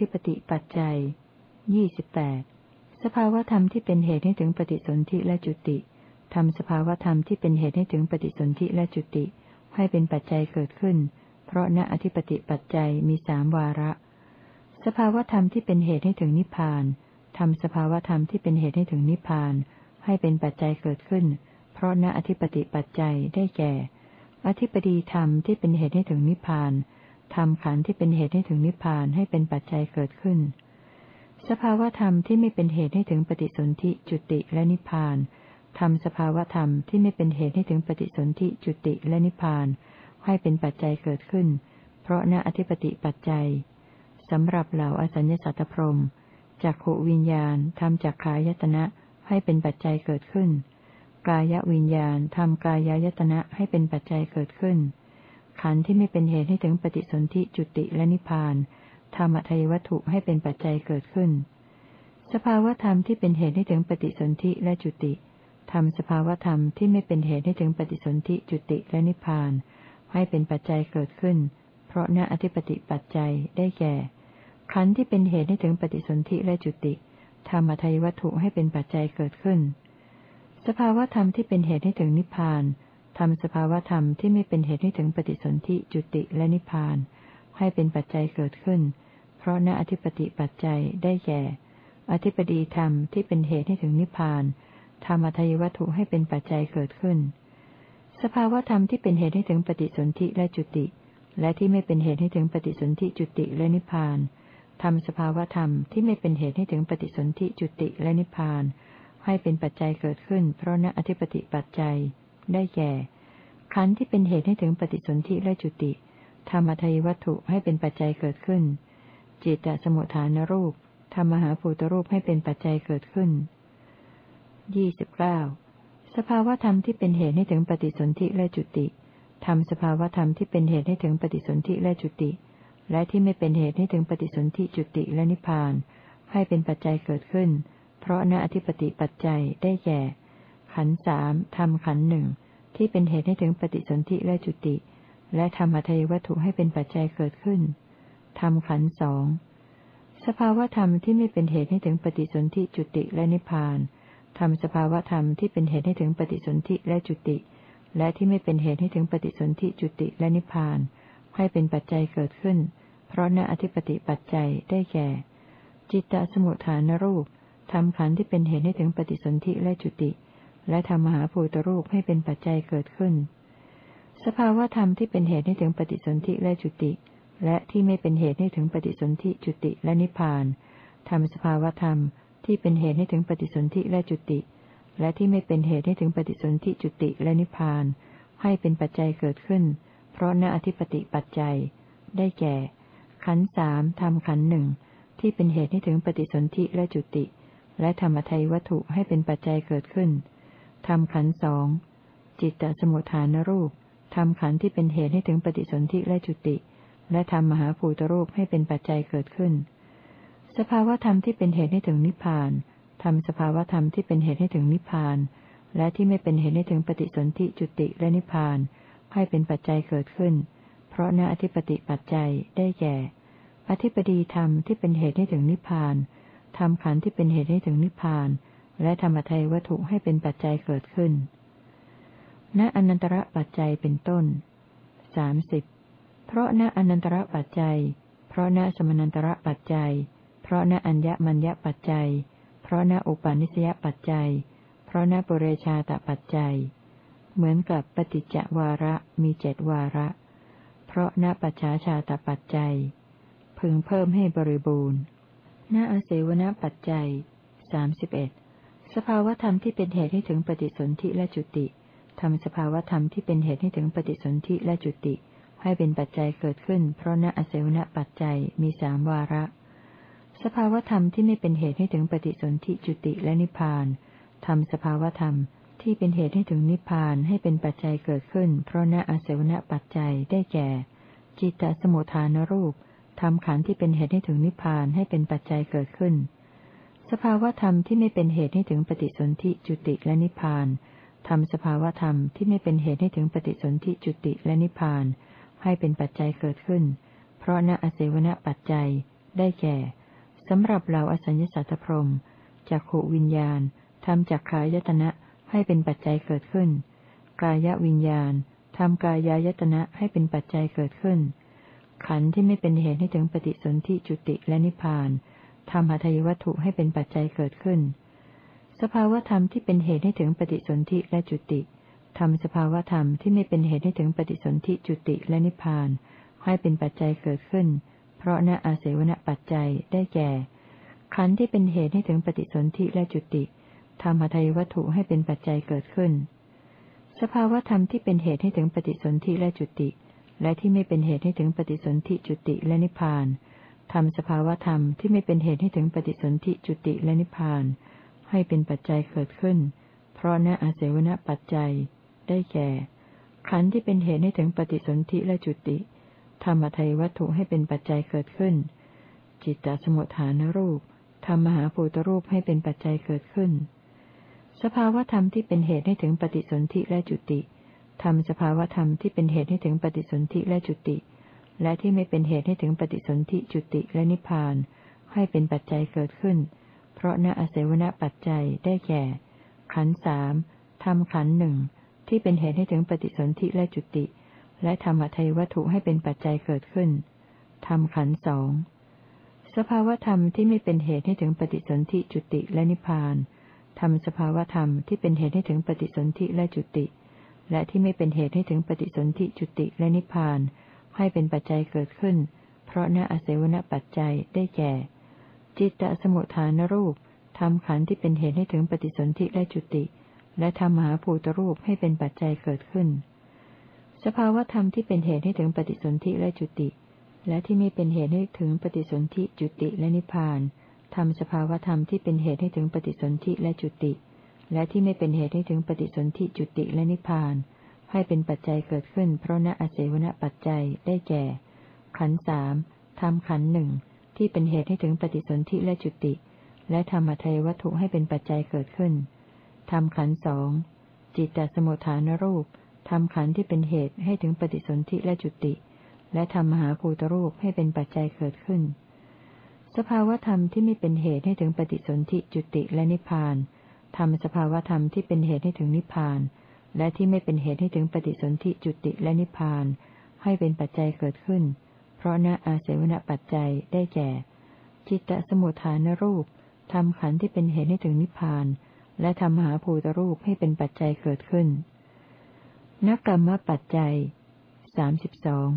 ธิปติปัจจัยยี่สิบแปดสภาวธรรมที่เป็นเหตุให้ถึงปฏิสนธิและจุติทำสภาวธรรมที่เป็นเหตุให้ถึงปฏิสนธิและจุติ ให้เป็นปัจจัยเกิดขึ้น เพราะณอธิปติปัจจัยมีสามวาระ สภาวธรรมที่เป็นเหตุให้ถึงนิพพานทำสภาวธรรมที่เป็นเหตุให้ถึงนิพพาน ให้เป็นปัจจัยเกิดขึ้น เพราะณอธิปติปัจจัยได้แก่ อธิปดีธรรมที่เป็นเหตุให้ถึงนิพพาน ทำขันธ์ที่เป็นเหตุให้ถึงนิพพานให้เป็นปัจจัยเกิดขึ้น สภาวธรรมที่ไม่เป็นเหตุให้ถึงปฏิสนธิจุติและนิพพานทำสภาวธรรมที่ไม่เป็นเหตุให้ถึงปฏิสนธิจุติและนิพพาน ให้เป็นปัจจัยเกิดขึ้น เพราะณอธิปติปัจจัยสำหรับเหล่าอสัญญสัตตพรมจากขวิญญาณทำจากขายตนะให้เป็นปัจจัยเกิดขึ้น กายวิญญาณทำกายายตนะให้เป็นปัจจัยเกิดขึ้น ขันธ์ที่ไม่เป็นเหตุให้ถึงปฏิสนธิจุติและนิพพานธรรมทายวัตถุให้เป็นปัจจัยเกิดขึ้น สภาวธรรมที่เป็นเหตุให้ถึงปฏิสนธิและจุติทำสภาวธรรมที่ไม่เป็นเหตุให้ถึงปฏิสนธิจุติและนิพพาน ให้เป็นปัจจัยเกิดขึ้น เพราะณอธิปติปัจจัยได้แก่ ขันธ์ที่เป็นเหตุให้ถึงปฏิสนธิและจุติธรรมทัยวัตถุให้เป็นปัจจัยเกิดขึ้น สภาวธรรมที่เป็นเหตุให้ถึงนิพพาน ทำสภาวธรรมที่ไม่เป็นเหตุให้ถึงปฏิสนธิจุติและนิพพาน ให้เป็นปัจจัยเกิดขึ้น เพราะณอธิปติปัจจัยได้แก่ อธิปดีธรรมที่เป็นเหตุให้ถึงนิพพานธรรมทายวัตถุให้เป็นปัจจัยเกิดขึ้น สภาวธรรมที่เป็นเหตุให้ถึงปฏิสนธิและจุติ และที่ไม่เป็นเหตุให้ถึงปฏิสนธิจุติและนิพพานทำสภาวธรรมที่ไม่เป็นเหตุให้ถึงปฏิสนธิจุติและนิพพาน ให้เป็นปัจจัยเกิดขึ้น เพราะณอธิปติปัจจัย ได้แก่ ขันธ์ที่เป็นเหตุให้ถึงปฏิสนธิและจุติ ธรรมทายวัตถุให้เป็นปัจจัยเกิดขึ้น จิตตสมุทฐานรูป ธรรมหาภูตรูปให้เป็นปัจจัยเกิดขึ้นยี่สิบเก้าสภาวธรรมที่เป็นเหตุให้ถึงปฏิสนธิและจุติทำสภาวธรรมที่เป็นเหตุให้ถึงปฏิสนธิและจุติ และที่ไม่เป็นเหตุให้ถึงปฏิสนธิจุติและนิพพาน ให้เป็นปัจจัยเกิดขึ้น เพราะณอธิปติปัจจัยได้แก่ ขันสามทำขันหนึ่งที่เป็นเหตุให้ถึงปฏิสนธิและจุติ และทำอัทยวัตถุให้เป็นปัจจัยเกิดขึ้นทำขันสองสภาวธรรมที่ไม่เป็นเหตุให้ถึงปฏิสนธิจุติและนิพพานทำสภาวธรรมที่เป็นเหตุให้ถึงปฏิสนธิและจุติ และที่ไม่เป็นเหตุให้ถึงปฏิสนธิจุติและนิพพาน ให้เป็นปัจจัยเกิดขึ้น เพราะณอธิปติปัจจัยได้แก่ จิตตสมุทฐานรูปทำขันธ์ที่เป็นเหตุให้ถึงปฏิสนธิและจุติ และทำมหาภูตรูปให้เป็นปัจจัยเกิดขึ้น สภาวธรรมที่เป็นเหตุให้ถึงปฏิสนธิและจุติ และที่ไม่เป็นเหตุให้ถึงปฏิสนธิจุติและนิพพานทำสภาวธรรมที่เป็นเหตุให้ถึงปฏิสนธิและจุติ และที่ไม่เป็นเหตุให้ถึงปฏิสนธิจุติและนิพพาน ให้เป็นปัจจัยเกิดขึ้น เพราะณอธิปติปัจจัย ได้แก่ ขันสามทำขันหนึ่งที่เป็นเหตุให้ถึงปฏิสนธิและจุติ และธรรมทัยวัตถุให้เป็นปัจจัยเกิดขึ้น ทำขันสอง จิตตสมุทฐานรูปทำขันที่เป็นเหตุให้ถึงปฏิสนธิและจุติ และทำมหาภูตรูปให้เป็นปัจจัยเกิดขึ้น สภาวธรรมที่เป็นเหตุให้ถึงนิพพานทำสภาวธรรมที่เป็นเหตุให้ถึงนิพพาน และที่ไม่เป็นเหตุให้ถึงปฏิสนธิจุติและนิพพาน ให้เป็นปัจจัยเกิดขึ้น เพราะณอธิปติปัจจัยได้แก่ อธิปดีธรรมที่เป็นเหตุให้ถึงนิพพานทำขันธ์ที่เป็นเหตุให้ถึงนิพพาน และธรรมทัยวัตถุให้เป็นปัจจัยเกิดขึ้น ณอนันตระปัจจัยเป็นต้นสามสิบเพราะณอนันตระปัจจัย เพราะณสมนันตระปัจจัย เพราะณอัญญมัญญปัจจัย เพราะณอุปาณิสยปัจจัย เพราะณปุเรชาตปัจจัย เหมือนกับปฏิจจวาระมีเจ็ดวาระ เพราะณปัจฉาชาตปัจจัย พึงเพิ่มให้บริบูรณ์ณอเสวนปัจจัยสามสิบเอ็ด สภาวธรรมที่เป็นเหตุให้ถึงปฏิสนธิและจุติทำสภาวธรรมที่เป็นเหตุให้ถึงปฏิสนธิและจุติ ให้เป็นปัจจัยเกิดขึ้น เพราะณอเสวนปัจจัยมีสามวาระ สภาวธรรมที่ไม่เป็นเหตุให้ถึงปฏิสนธิจุติและนิพพานทำสภาวธรรมที่เป็นเหตุให้ถึงนิพพานให้เป็นปัจจัยเกิดขึ้น เพราะณอาศวณปัจจัยได้แก่ จิตตสมุทฐานรูปทำขันธ์ที่เป็นเหตุให้ถึงนิพพานให้เป็นปัจจัยเกิดขึ้น สภาวธรรมที่ไม่เป็นเหตุให้ถึงปฏิสนธิจุติและนิพพานทำสภาวธรรมที่ไม่เป็นเหตุให้ถึงปฏิสนธิจุติและนิพพาน ให้เป็นปัจจัยเกิดขึ้น เพราะณอาศวณปัจจัย ได้แก่สำหรับเราอสัญญสัตพรมจักขวิญญาณทำจักขายตนะให้เป็นปัจจัยเกิดขึ้น กายวิญญาณทำกายายตนะให้เป็นปัจจัยเกิดขึ้น ขันธ์ที่ไม่เป็นเหตุให้ถึงปฏิสนธิจุติและนิพพาน ทำหัตถยวัตถุให้เป็นปัจจัยเกิดขึ้น สภาวธรรมที่เป็นเหตุให้ถึงปฏิสนธิและจุติทำสภาวธรรมที่ไม่เป็นเหตุให้ถึงปฏิสนธิจุติและนิพพาน ให้เป็นปัจจัยเกิดขึ้น เพราะณอาเสวนปัจจัยได้แก่ ขันธ์ที่เป็นเหตุให้ถึงปฏิสนธิและจุติทำหัตถยวัตถุให้เป็นปัจจัยเกิดขึ้น สภาวธรรมที่เป็นเหตุให้ถึงปฏิสนธิและจุติ และที่ไม่เป็นเหตุให้ถึงปฏิสนธิจุติและนิพพาน ทำสภาวธรรมที่ไม่เป็นเหตุให้ถึงปฏิสนธิจุติและนิพพาน ให้เป็นปัจจัยเกิดขึ้น เพราะณอาเสวนปัจจัย ได้แก่ ขันธ์ที่เป็นเหตุให้ถึงปฏิสนธิและจุติ ธรรมทัยวัตถุให้เป็นปัจจัยเกิดขึ้น จิตตสมุทฐานรูปทำมหาภูตรูปให้เป็นปัจจัยเกิดขึ้น สภาวธรรมที่เป็นเหตุให้ถึงปฏิสนธิและจุติทำสภาวธรรมที่เป็นเหตุให้ถึงปฏิสนธิและจุติ และที่ไม่เป็นเหตุให้ถึงปฏิสนธิจุติและนิพพาน ให้เป็นปัจจัยเกิดขึ้น เพราะณอาศัยวณปัจจัยได้แก่ ขันสามทำขันหนึ่งที่เป็นเหตุให้ถึงปฏิสนธิและจุติ และธรรมทัยวัตถุให้เป็นปัจจัยเกิดขึ้นทำขันสองสภาวธรรมที่ไม่เป็นเหตุให้ถึงปฏิสนธิจุติและนิพพานทำสภาวธรรมที่เป็นเหตุให้ถึงปฏิสนธิและจุติ และที่ไม่เป็นเหตุให้ถึงปฏิสนธิจุติและนิพพาน ให้เป็นปัจจัยเกิดขึ้น เพราะณอาศัยวณปัจจัยได้แก่ จิตตสมุทฐานรูปทำขันธ์ที่เป็นเหตุให้ถึงปฏิสนธิและจุติ และทำมหาภูตรูปให้เป็นปัจจัยเกิดขึ้น สภาวธรรมที่เป็นเหตุให้ถึงปฏิสนธิและจุติ และที่ไม่เป็นเหตุให้ถึงปฏิสนธิจุติและนิพพานทำสภาวธรรมที่เป็นเหตุให้ถึงปฏิสนธิและจุติ และที่ไม่เป็นเหตุให้ถึงปฏิสนธิจุติและนิพพาน ให้เป็นปัจจัยเกิดขึ้น เพราะณอาศัยวณปัจจัยได้แก่ ขันสามทำขันหนึ่งที่เป็นเหตุให้ถึงปฏิสนธิและจุติ และธรรมทัยวัตถุให้เป็นปัจจัยเกิดขึ้นทำขันสองจิตตสมุทฐานรูปทำขันที่เป็นเหตุให้ถึงปฏิสนธิและจุติ และทำมหาภูตรูปให้เป็นปัจจัยเกิดขึ้น สภาวธรรมที่ไม่เป็นเหตุให้ถึงปฏิสนธิจุติและนิพพานทำสภาวธรรมที่เป็นเหตุให้ถึงนิพพาน และที่ไม่เป็นเหตุให้ถึงปฏิสนธิจุติและนิพพาน ให้เป็นปัจจัยเกิดขึ้น เพราะณอาศัยวณปัจจัยได้แก่ จิตตสมุทฐานรูปทำขันธ์ที่เป็นเหตุให้ถึงนิพพาน และทำหาภูตรูปให้เป็นปัจจัยเกิดขึ้นนักกรรมปัจจัยสามสิบสอง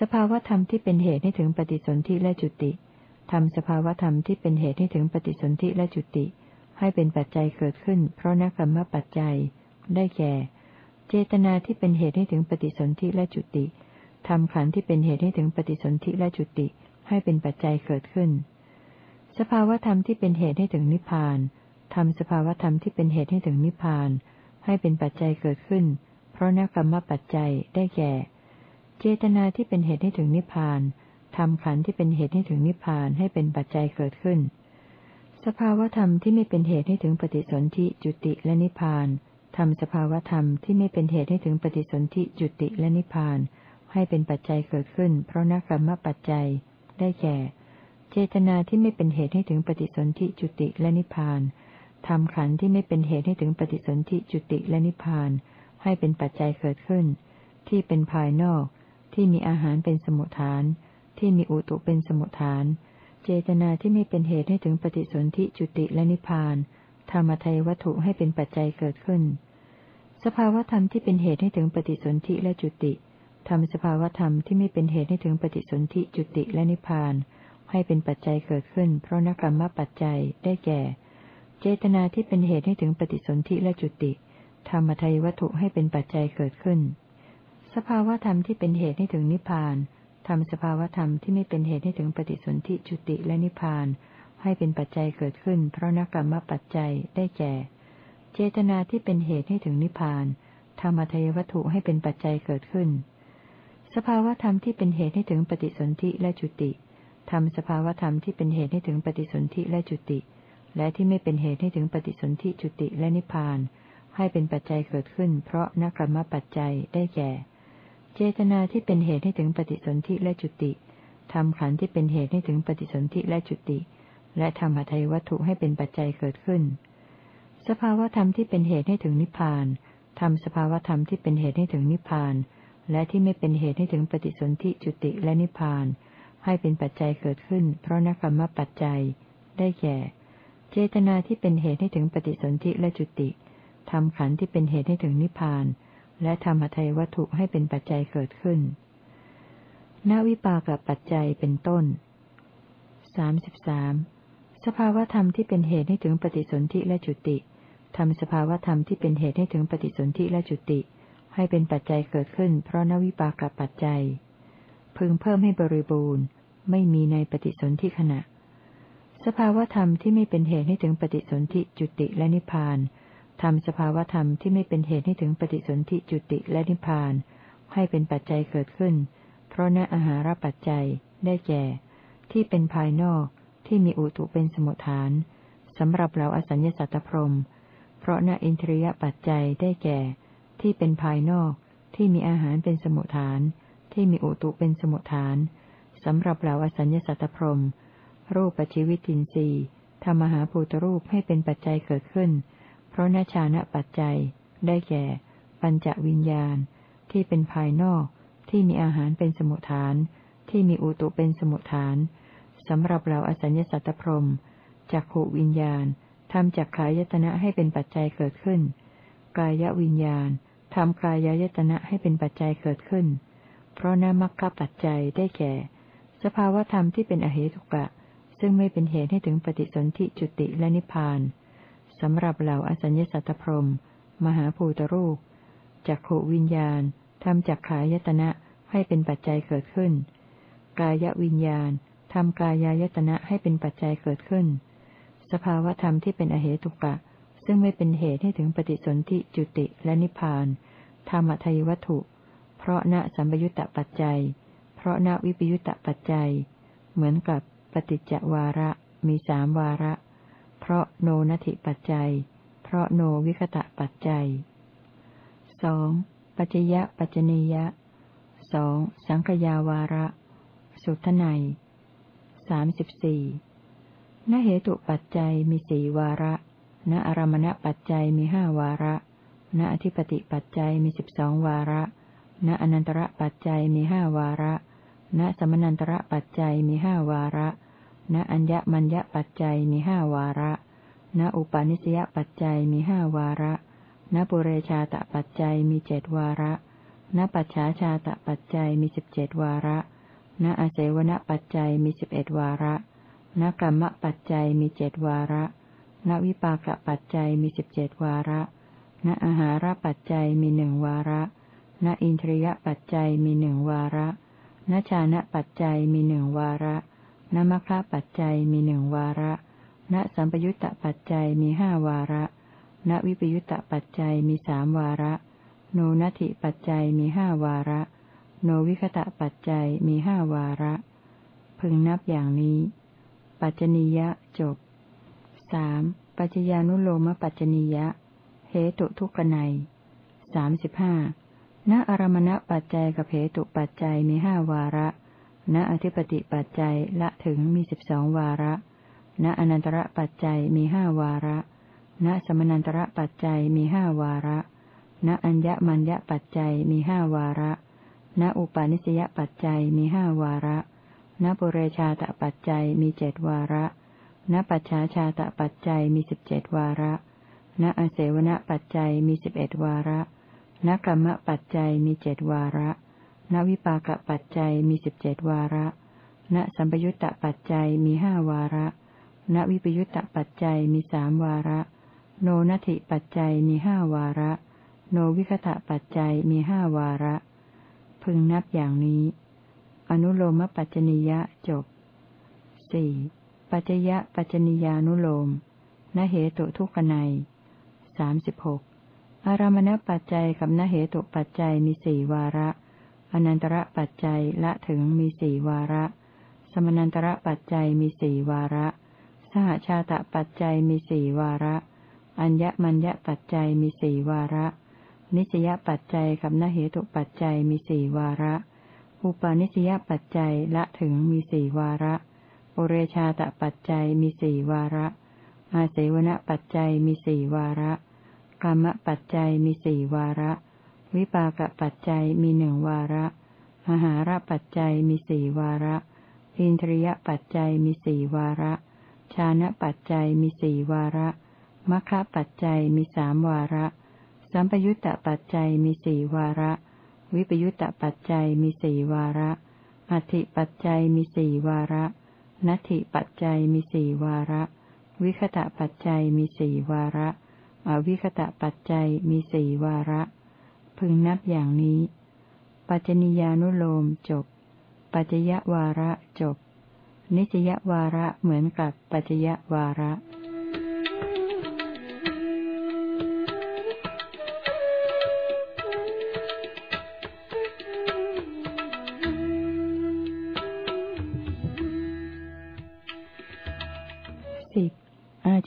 สภาวธรรมที่เป็นเหตุให้ถึงปฏิสนธิและจุติทำสภาวธรรมที่เป็นเหตุให้ถึงปฏิสนธิและจุติ ให้เป็นปัจจัยเกิดขึ้น เพราะนักกรรมปัจจัย ได้แก่ เจตนาที่เป็นเหตุให้ถึงปฏิสนธิและจุติทำขันที่เป็นเหตุให้ถึงปฏิสนธิและจุติให้เป็นปัจจัยเกิดขึ้น สภาวธรรมที่เป็นเหตุให้ถึงนิพพานทำสภาวธรรมที่เป็นเหตุให้ถึงนิพพาน ให้เป็นปัจจัยเกิดขึ้น เพราะนักกรรมปัจจัยได้แก่ เจตนาที่เป็นเหตุให้ถึงนิพพานทำขันที่เป็นเหตุให้ถึงนิพพานให้เป็นปัจจัยเกิดขึ้น สภาวธรรมที่ไม่เป็นเหตุให้ถึงปฏิสนธิจุติและนิพพาน ทำสภาวธรรมที่ไม่เป็นเหตุให้ถึงปฏิสนธิจุติและนิพพาน ให้เป็นปัจจัยเกิดขึ้น เพราะนักกรรมปัจจัย ได้แก่ เจตนาที่ไม่เป็นเหตุให้ถึงปฏิสนธิจุติและนิพพานทำขันที่ไม่เป็นเหตุให้ถึงปฏิสนธิจุติและนิพพาน ให้เป็นปัจจัยเกิดขึ้น ที่เป็นภายนอก ที่มีอาหารเป็นสมุทฐาน ที่มีอุตุเป็นสมุทฐาน เจตนาที่ไม่เป็นเหตุให้ถึงปฏิสนธิจุติและนิพพาน ธรรมทัยวัตถุให้เป็นปัจจัยเกิดขึ้น สภาวธรรมที่เป็นเหตุให้ถึงปฏิสนธิและจุติทำสภาวธรรมที่ไม่เป็นเหตุให้ถึงปฏิสนธิจุติและนิพพาน ให้เป็นปัจจัยเกิดขึ้น เพราะนักกรรมปัจจัยได้แก่ เจตนาที่เป็นเหตุให้ถึงปฏิสนธิและจุติ ธรรมทัยวัตถุให้เป็นปัจจัยเกิดขึ้น สภาวธรรมที่เป็นเหตุให้ถึงนิพพานทำสภาวธรรมที่ไม่เป็นเหตุให้ถึงปฏิสนธิจุติและนิพพาน ให้เป็นปัจจัยเกิดขึ้น เพราะนักกรรมปัจจัยได้แก่ เจตนาที่เป็นเหตุให้ถึงนิพพานธรรมทยวัตถุให้เป็นปัจจัยเกิดขึ้น สภาวธรรมที่เป็นเหตุให้ถึงปฏิสนธิและจุติทำสภาวธรรมที่เป็นเหตุให้ถึงปฏิสนธิและจุติ และที่ไม่เป็นเหตุให้ถึงปฏิสนธิจุติและนิพพาน ให้เป็นปัจจัยเกิดขึ้น เพราะนักกรรมปัจจัยได้แก่ เจตนาที่เป็นเหตุให้ถึงปฏิสนธิและจุติทำขันธ์ที่เป็นเหตุให้ถึงปฏิสนธิและจุติ และทำหทัยวัตถุให้เป็นปัจจัยเกิดขึ้น สภาวธรรมที่เป็นเหตุให้ถึงนิพพานทำสภาวธรรมที่เป็นเหตุให้ถึงนิพพาน และที่ไม่เป็นเหตุให้ถึงปฏิสนธิจุติและนิพพาน ให้เป็นปัจจัยเกิดขึ้น เพราะนักกรรมปัจจัย ได้แก่ เจตนาที่เป็นเหตุให้ถึงปฏิสนธิและจุติทำขันธ์ที่เป็นเหตุให้ถึงนิพพาน และทำหทัยวัตถุให้เป็นปัจจัยเกิดขึ้นนวิปากับปัจจัยเป็นต้นสามสิบสาม สภาวธรรมที่เป็นเหตุให้ถึงปฏิสนธิและจุติทำสภาวธรรมที่เป็นเหตุให้ถึงปฏิสนธิและจุติ ให้เป็นปัจจัยเกิดขึ้น เพราะนวิปากับปัจจัย พึงเพิ่มให้บริบูรณ์ ไม่มีในปฏิสนธิขณะ สภาวธรรมที่ไม่เป็นเหตุให้ถึงปฏิสนธิจุติและนิพพานทำสภาวธรรมที่ไม่เป็นเหตุให้ถึงปฏิสนธิจุติและนิพพาน ให้เป็นปัจจัยเกิดขึ้น เพราะณอาหารปัจจัยได้แก่ ที่เป็นภายนอก ที่มีอุตุเป็นสมุทฐานสำหรับเราอสัญญสัตตพรม เพราะณอินทรียปัจจัยได้แก่ ที่เป็นภายนอก ที่มีอาหารเป็นสมุทฐาน ที่มีอุตุเป็นสมุทฐานสำหรับเราอสัญญสัตตพรม รูปปัจจิวิตินรีทำมหาภูตรูปให้เป็นปัจจัยเกิดขึ้น เพราะนาชานะปัจจัย ได้แก่ ปัญจวิญญาณ ที่เป็นภายนอก ที่มีอาหารเป็นสมุทฐาน ที่มีอุตุเป็นสมุทฐาน สำหรับเราอสัญญสัตตพรมจักขวิญญาณทำจักขายตนะให้เป็นปัจจัยเกิดขึ้น กายวิญญาณทำกายายตนะให้เป็นปัจจัยเกิดขึ้น เพราะนามัคคปัจจัยได้แก่ สภาวธรรมที่เป็นอเหตุกะ ซึ่งไม่เป็นเหตุให้ถึงปฏิสนธิจุติและนิพพานสำหรับเหล่าอสัญญสัตตพรมมหาภูตรูปจักขวิญญาณทำจักขายตนะให้เป็นปัจจัยเกิดขึ้น กายวิญญาณ ทำกายายตนะให้เป็นปัจจัยเกิดขึ้น สภาวธรรมที่เป็นอเหตุกะ ซึ่งไม่เป็นเหตุให้ถึงปฏิสนธิจุติและนิพพานธรรมทายวัตถุ เพราะณสัมปยุตตปัจจัย เพราะณวิปยุตตปัจจัย เหมือนกับปฏิจจวาระมีสามวาระ เพราะโนนัติปัจจัย เพราะโนวิคตะปัจจัยสองปัจจยะปัจจนียะสองสังขยาวาระ สุทไน สามสิบสี่นเหตุปัจจัยมีสี่วาระ ณอารมณปัจจัยมีห้าวาระ ณอธิปติปัจจัยมีสิบสองวาระ ณอนันตระปัจจัยมีห้าวาระ ณสมนันตระปัจจัยมีห้าวาระ ณอัญญมัญญปัจจัยมีห้าวาระ ณอุปาณิสยปัจจัยมีห้าวาระ ณปุเรชาตปัจจัยมีเจดวาระ ณปัจฉาชาตปัจจัยมีสิบเจ็ดวาระ ณอาเสวนปัจจัยมีสิบเอ็ดวาระณกรรมปัจจัยมีเจ็ดวาระ ณวิปากปัจจัยมีสิบเจ็ดวาระ ณอาหารปัจจัยมีหนึ่งวาระ ณอินทรียปัจจัยมีหนึ่งวาระ ณชานะปัจจัยมีหนึ่งวาระ ณมคคะปัจจัยมีหนึ่งวาระ ณสัมปยุตตปัจจัยมีห้าวาระ ณวิปยุตตปัจจัยมีสามวาระ โนนัตถิปัจจัยมีห้าวาระ โนวิคตะปัจจัยมีห้าวาระ พึงนับอย่างนี้ ปัจจนิยะจบสามปัจจญานุโลมปัจจนิยะ เหตุทุกนัยสามสิบห้าณอารมณปัจจัยกับเหตุปัจจัยมีห้าวาระ ณอธิปติปัจจัยละถึงมีสิบสองวาระ ณอนันตระปัจจัยมีห้าวาระ ณสมนันตระปัจจัยมีห้าวาระ ณอัญญมัญญปัจจัยมีห้าวาระ ณอุปาณิสยปัจจัยมีห้าวาระ ณปุเรชาตปัจจัยมีเจดวาระ ณปัจฉาชาตปัจจัยมีสิบเจดวาระ ณอเสวนปัจจัยมีสิบเอ็ดวาระ ณกรรมปัจจัยมีเจดวาระ ณวิปากปัจจัยมีสิบเจดวาระ ณสัมปยุตตปัจจัยมีห้าวาระ ณวิปยุตตปัจจัยมีสามวาระ โนนัตถิปัจจัยมีห้าวาระ โนวิคตะปัจจัยมีห้าวาระ พึงนับอย่างนี้ อนุโลมปัจจนิยะจบสี่ปัจจยะปัจจนิยานุโลมนเหตุทุกนัยสามสิบหกอารามณปัจจัยกับนเหตุปัจจัยมีสี่วาระ อนันตระปัจจัยละถึงมีสี่วาระ สมนันตระปัจจัยมีสี่วาระ สหชาตปัจจัยมีสี่วาระ อัญญมัญญปัจจัยมีสี่วาระ นิสยปัจจัยกับนเหตุปัจจัยมีสี่วาระ อุปาณิสยปัจจัยละถึงมีสี่วาระปุเรชาตปัจจัยมีสี่วาระ อาเสวณปัจจัยมีสี่วาระกรรมปัจจัยมีสี่วาระ วิปากปัจจัยมีหนึ่งวาระอาหาราปัจจัยมีสี่วาระ อินทรียปัจจัยมีสี่วาระ ชานะปัจจัยมีสี่วาระมัคคะปัจจัยมีสามวาระ สัมปยุตตปัจจัยมีสี่วาระ วิปยุตตปัจจัยมีสี่วาระอธิปัจจัยมีสี่วาระนัตถิปัจจัยมีสี่วาระ วิคตะปัจจัยมีสี่วาระ อวิคตะปัจจัยมีสี่วาระ พึงนับอย่างนี้ ปัจจนิยานุโลมจบ ปัจจยวาระจบ นิจยวาระเหมือนกับปัจจยวาระ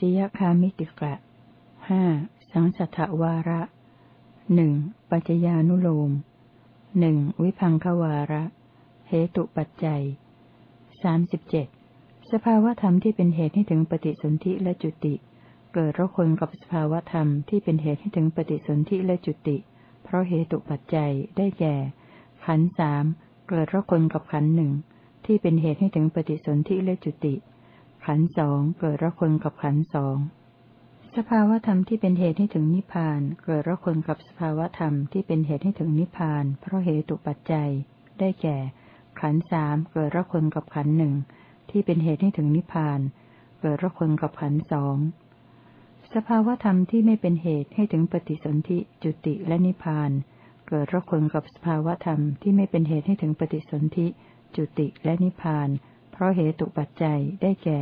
จยคามิติกะห้าสังสัทวาระหนึ่งปัจจญานุโลมหนึ่งวิพังควาระ เหตุปัจจัยสามสิบเจ็ดสภาวธรรมที่เป็นเหตุให้ถึงปฏิสนธิและจุติ เกิดระคนกับสภาวธรรมที่เป็นเหตุให้ถึงปฏิสนธิและจุติ เพราะเหตุปัจจัยได้แก่ ขันสามเกิดระคนกับขันหนึ่งที่เป็นเหตุให้ถึงปฏิสนธิและจุติ ขันสองเกิดระคนกับขันสองสภาวธรรมที่เป็นเหตุให้ถึงนิพพาน เกิดระคนกับสภาวธรรมที่เป็นเหตุให้ถึงนิพพาน เพราะเหตุปัจจัย ได้แก่ ขันสามเกิดระคนกับขันหนึ่งที่เป็นเหตุให้ถึงนิพพาน เกิดระคนกับขันสองสภาวธรรมที่ไม่เป็นเหตุให้ถึงปฏิสนธิจุติและนิพพาน เกิดระคนกับสภาวธรรมที่ไม่เป็นเหตุให้ถึงปฏิสนธิจุติและนิพพานเพราะเหตุปัจจัยได้แก่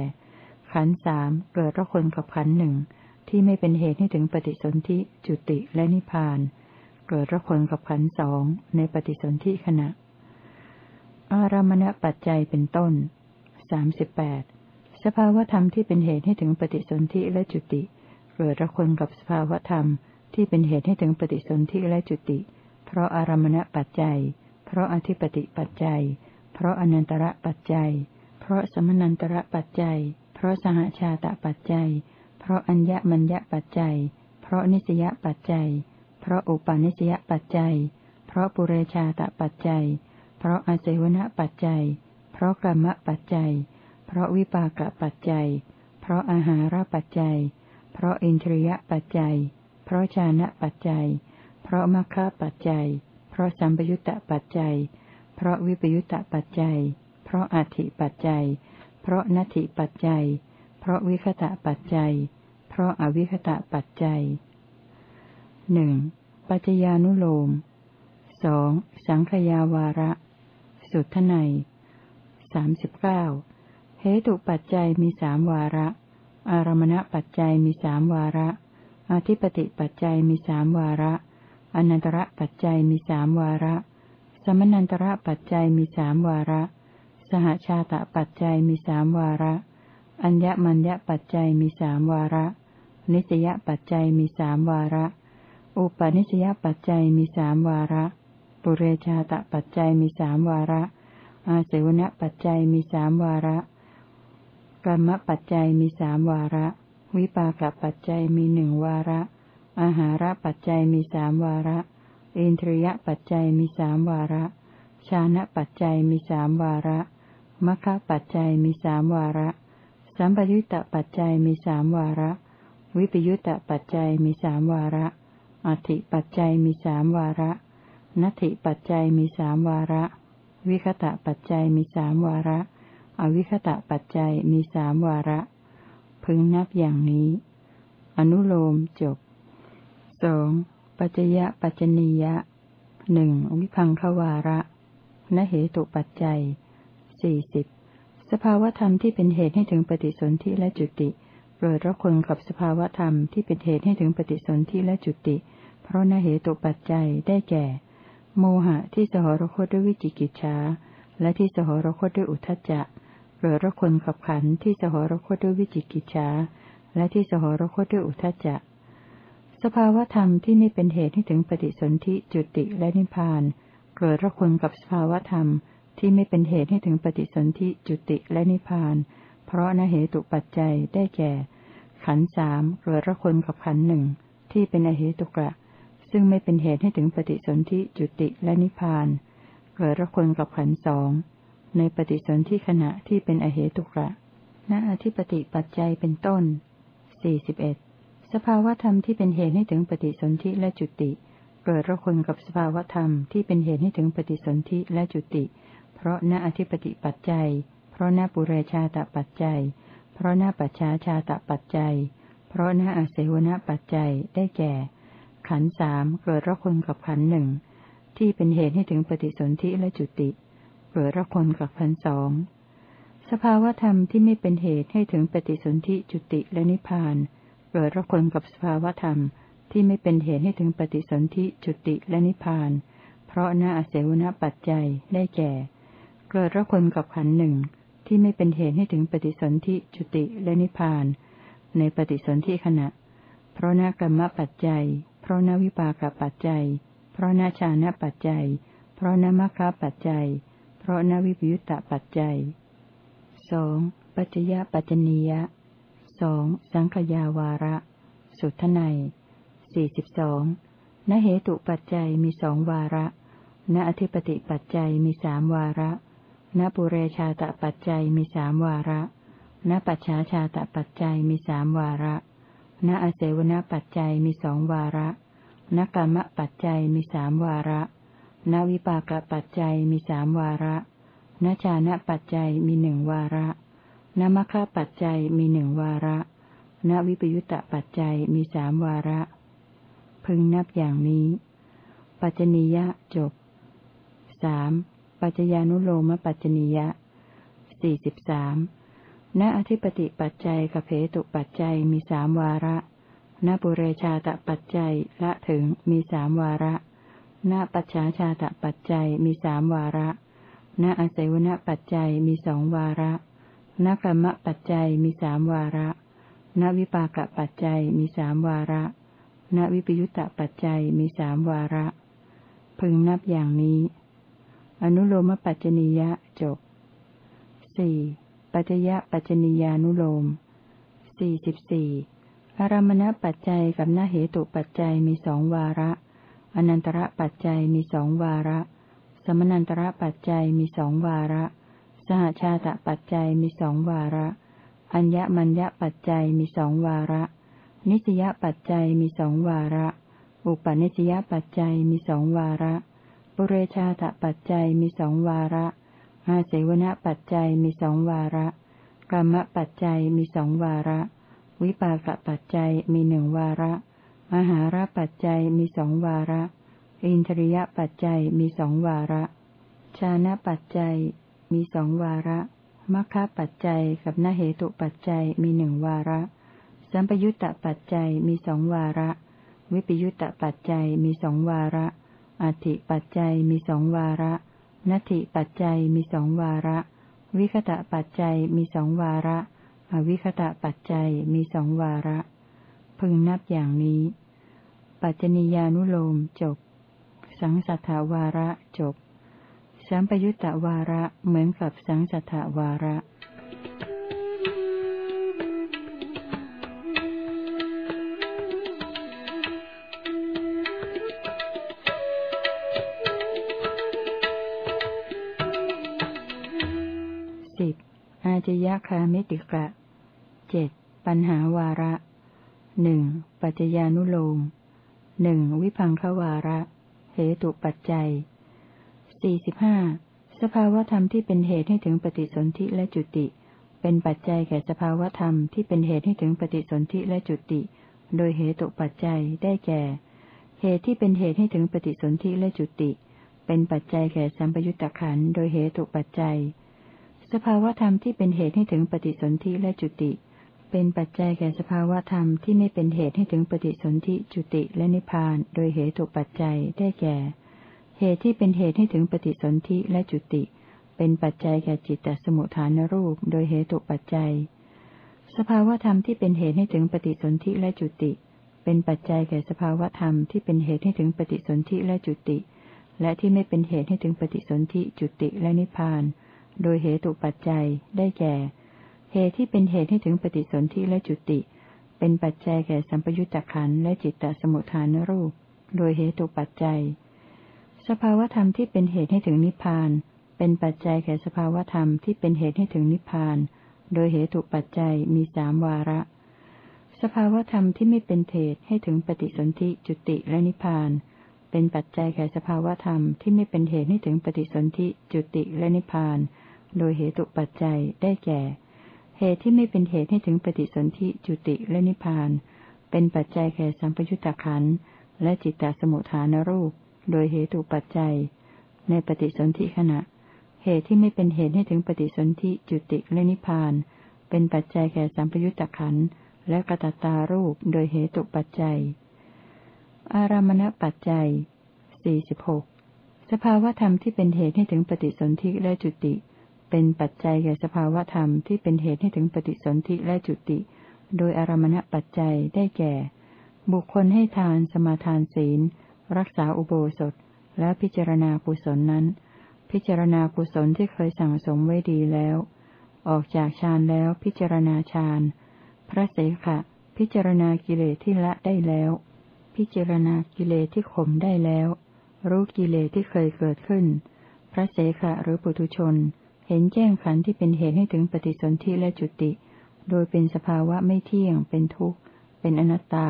ขันสามเกิดระคนกับขันหนึ่งที่ไม่เป็นเหตุให้ถึงปฏิสนธิจุติและนิพพาน เกิดระคนกับขันสองในปฏิสนธิขณะ อารามณปัจจัยเป็นต้นสามสิบแปดสภาวธรรมที่เป็นเหตุให้ถึงปฏิสนธิและจุติ เกิดระคนกับสภาวธรรมที่เป็นเหตุให้ถึงปฏิสนธิและจุติ เพราะอารามณปัจจัย เพราะอธิปติปัจจัย เพราะอนันตระปัจจัย เพราะสมนันตระปัจจัย เพราะสหชาตะปัจจัย เพราะอัญญมัญญปัจจัย เพราะนิสยปัจจัย เพราะอุปาณิสยปัจจัย เพราะปุเรชาตะปัจจัย เพราะอาเจวณปัจจัย เพราะกรรมปัจจัย เพราะวิปากปัจจัย เพราะอาหารปัจจัย เพราะอินทรียปัจจัย เพราะชานะปัจจัย เพราะมัคคะปัจจัย เพราะสัมปยุตตปัจจัย เพราะวิปยุตตปัจจัย ราะอธิปัจจัย เพราะนัตถิปัจจัย เพราะวิคตะปัจจัย เพราะอวิคตะปัจจัยหนึ่งปัจจญานุโลมสองสังขยาวาระ สุทไนสามสิบเก้าเหตุปัจจัยมีสามวาระ อารมณปัจจัยมีสามวาระ อธิปติปัจจัยมีสามวาระ อนันตระปัจจัยมีสามวาระ สมนันตระปัจจัยมีสามวาระ หชาตะปัจจัยมีสามวาระ อัญญมัญญปัจจัยมีสามวาระ นิสยปัจจัยมีสามวาระ อุปนิสยปัจจัยมีสามวาระ ปุเรชาตะปัจจัยมีสามวาระ อาเสวณปัจจัยมีสามวาระกรรมปัจจัยมีสามวาระ วิปากปัจจัยมีหนึ่งวาระ อาหารปัจจัยมีสามวาระ อินทรียปัจจัยมีสามวาระ ชานะปัจจัยมีสามวาระ มัคคะปัจจัยมีสามวาระ สัมปยุตตปัจจัยมีสามวาระ วิปยุตตปัจจัยมีสามวาระ อธิปัจจัยมีสามวาระนัตถิปัจจัยมีสามวาระ วิคตะปัจจัยมีสามวาระ อวิคตะปัจจัยมีสามวาระ พึงนับอย่างนี้ อนุโลมจบสองปัจจยปัจจนียะหนึ่งวิพังควาระนเหตุปัจจัย สี่สิบสภาวธรรมที่เป็นเหตุให้ถึงปฏิสนธิและจุติเกิดระคนกับสภาวธรรมที่เป็นเหตุให้ถึงปฏิสนธิและจุติ เพราะนเหตุปัจจัยได้แก่ โมหะที่สหรคตด้วยวิจิกิจฉาและที่สหรคตด้วยอุทจจะเกิดระคนกับขันที่สหรคตด้วยวิจิกิจฉาและที่สหรคตด้วยอุทจจะสภาวธรรมที่ไม่เป็นเหตุให้ถึงปฏิสนธิจุติและนิพพานเกิดระคนกับสภาวธรรม ที่ไม่เป็นเหตุให้ถึงปฏิสนธิจุติและนิพพาน เพราะนเหตุปัจจัยได้แก่ ขันสามเกิดระคนกับขันหนึ่งที่เป็นอเหตุกะ ซึ่งไม่เป็นเหตุให้ถึงปฏิสนธิจุติและนิพพาน เกิดระคนกับขันสองในปฏิสนธิขณะที่เป็นอเหตุกะณอธิปติปัจจัยเป็นต้นสี่สิบเอ็ดสภาวธรรมที่เป็นเหตุให้ถึงปฏิสนธิและจุติ เกิดระคนกับสภาวธรรมที่เป็นเหตุให้ถึงปฏิสนธิและจุติ เพราะณอธิปติปัจจัย เพราะณปุเรชาตปัจจัย เพราะณปัจฉาชาตปัจจัย เพราะณอาเสวนปัจจัยได้แก่ ขันสามเกิดระคนกับขันหนึ่งที่เป็นเหตุให้ถึงปฏิสนธิและจุติ เกิดระคนกับขันสองสภาวธรรมที่ไม่เป็นเหตุให้ถึงปฏิสนธิจุติและนิพพานเกิดระคนกับสภาวธรรมที่ไม่เป็นเหตุให้ถึงปฏิสนธิจุติและนิพพาน เพราะนาอเสวนปัจจัยได้แก่ เกิดระคนกับขันหนึ่งที่ไม่เป็นเหตุให้ถึงปฏิสนธิจุติและนิพพาน ในปฏิสนธิขณะ เพราะนากรรมปัจจัย เพราะนาวิปากปัจจัย เพราะนาชานะปัจจัย เพราะนามัคคะปัจจัย เพราะนาวิปยุตตะปัจจัยสองปัจจยปัจจนียะสองสังขยาวาระ สุทไนสี่สิบสองนเหตุปัจจัยมีสองวาระ ณอธิปติปัจจัยมีสามวาระ ณปุเรชาตปัจจัยมีสามวาระ ณปัจฉาชาตปัจจัยมีสามวาระ ณอเสวนปัจจัยมีสองวาระ ณกรรมปัจจัยมีสามวาระ ณวิปากปัจจัยมีสามวาระ ณจานะปัจจัยมีหนึ่งวาระนมคปัจจัยมีหนึ่งวาระ ณวิปยุตตปัจจัยมีสามวาระ พึงนับอย่างนี้ ปัจจนิยะจบสาม ปัจจญานุโลมปัจจนิยะสี่สิบสามณอธิปติปัจจัยกเพตุปัจจัยมีสามวาระณปุเรชาตปัจจัยละถึงมีสามวาระณปัจฉาชาตปัจจัยมีสามวาระณอาศัยวณปัจจัยมีสองวาระนกรรมปัจจัยมีสามวาระนวิปากปัจจัยมีสามวาระนวิปยุตตปัจจัยมีสามวาระ พึงนับอย่างนี้ อนุโลมปัจจนิยะจบสี่ปัจยะปัจจนิยานุโลมสี่สิบสี่อารมณปัจจัยกับนาเหตุปัจจัยมีสองวาระ อนันตระปัจจัยมีสองวาระ สมนันตระปัจจัยมีสองวาระ สหชาตปัจจัยมีสองวาระ อัญญมัญญปัจจัยมีสองวาระ นิสยปัจจัยมีสองวาระ อุปนิสยปัจจัยมีสองวาระ ปุเรชาตปัจจัยมีสองวาระ อาเสวนปัจจัยมีสองวาระ กรรมปัจจัยมีสองวาระ วิปากปัจจัยมีหนึ่งวาระ มหาราปัจจัยมีสองวาระ อินทริยปัจจัยมีสองวาระ ชานะปัจจัยมีสองวาระมัคคะปัจจัยกับนเหตุปัจจัยมีหนึ่งวาระ สัมปยุตตปัจจัยมีสองวาระ วิปยุตตปัจจัยมีสองวาระ อธิปัจจัยมีสองวาระนัตถิปัจจัยมีสองวาระ วิคตะปัจจัยมีสองวาระ อวิคตะปัจจัยมีสองวาระ พึงนับอย่างนี้ ปัจจนิยานุโลมจบ สังสัทธาวาระจบ สัมปยุตตวาระเหมือนกับสังสัทธวาระ คามิติกะเจ็ดปัญหาวาระหนึ่งปัจจญานุโลมหนึ่งวิพังควาระ เหตุปัจจัยสี่สิบห้าสภาวธรรมที่เป็นเหตุให้ถึงปฏิสนธิและจุติ เป็นปัจจัยแก่สภาวธรรมที่เป็นเหตุให้ถึงปฏิสนธิและจุติ โดยเหตุปัจจัยได้แก่ เหตุที่เป็นเหตุให้ถึงปฏิสนธิและจุติ เป็นปัจจัยแก่สัมปยุตตะขันโดยเหตุปัจจัย สภาวธรรมที่เป็นเหตุให้ถึงปฏิสนธิและจุติ เป็นปัจจัยแก่สภาวธรรมที่ไม่เป็นเหตุให้ถึงปฏิสนธิจุติและนิพพาน โดยเหตุปัจจัยได้แก่ เหตุที่เป็นเหตุให้ถึงปฏิสนธิและจุติ เป็นปัจจัยแก่จิตตสมุทฐานรูป โดยเหตุปัจจัย สภาวธรรมที่เป็นเหตุให้ถึงปฏิสนธิและจุติ เป็นปัจจัยแก่สภาวธรรมที่เป็นเหตุให้ถึงปฏิสนธิและจุติ และที่ไม่เป็นเหตุให้ถึงปฏิสนธิจุติและนิพพาน โดยเหตุปัจจัยได้แก่ เหตุที่เป็นเหตุให้ถึงปฏิสนธิและจุติ เป็นปัจจัยแก่สัมปยุตตะขันและจิตตสมุทฐานรูป โดยเหตุปัจจัย สภาวธรรมที่เป็นเหตุให้ถึงนิพพาน เป็นปัจจัยแก่สภาวธรรมที่เป็นเหตุให้ถึงนิพพาน โดยเหตุปัจจัยมีสามวาระ สภาวธรรมที่ไม่เป็นเหตุให้ถึงปฏิสนธิจุติและนิพพานเป็นปัจจัยแก่สภาวธรรมที่ไม่เป็นเหตุให้ถึงปฏิสนธิจุติและนิพพาน โโดยเหตุปัจจัยได้แก่ เหตุที่ไม่เป็นเหตุให้ถึงปฏิสนธิจุติและนิพพาน เป็นปัจจัยแก่สัมปยุตตะขันและจิตตสมุทฐานรูป โดยเหตุปัจจัย ในปฏิสนธิขณะ เหตุที่ไม่เป็นเหตุให้ถึงปฏิสนธิจุติและนิพพาน เป็นปัจจัยแก่สัมปยุตตะขันและกตตารูปโดยเหตุปัจจัย อารามณปัจจัยสี่สิบหกสภาวธรรมที่เป็นเหตุให้ถึงปฏิสนธิและจุติ เป็นปัจจัยแก่สภาวธรรมที่เป็นเหตุให้ถึงปฏิสนธิและจุติ โดยอารมณปัจจัยได้แก่ บุคคลให้ทานสมาทานศีล รักษาอุโบสถ และพิจารณากุศลนั้น พิจารณากุศลที่เคยสั่งสมไว้ดีแล้ว ออกจากฌานแล้วพิจารณาฌานพระเสขะ พิจารณากิเลสที่ละได้แล้ว พิจารณากิเลสที่ข่มได้แล้ว รู้กิเลสที่เคยเกิดขึ้น พระเสขะหรือปุถุชน เห็นแจ้งขันธ์ที่เป็นเหตุให้ถึงปฏิสนธิและจุติ โดยเป็นสภาวะไม่เที่ยง เป็นทุกข์ เป็นอนัตตา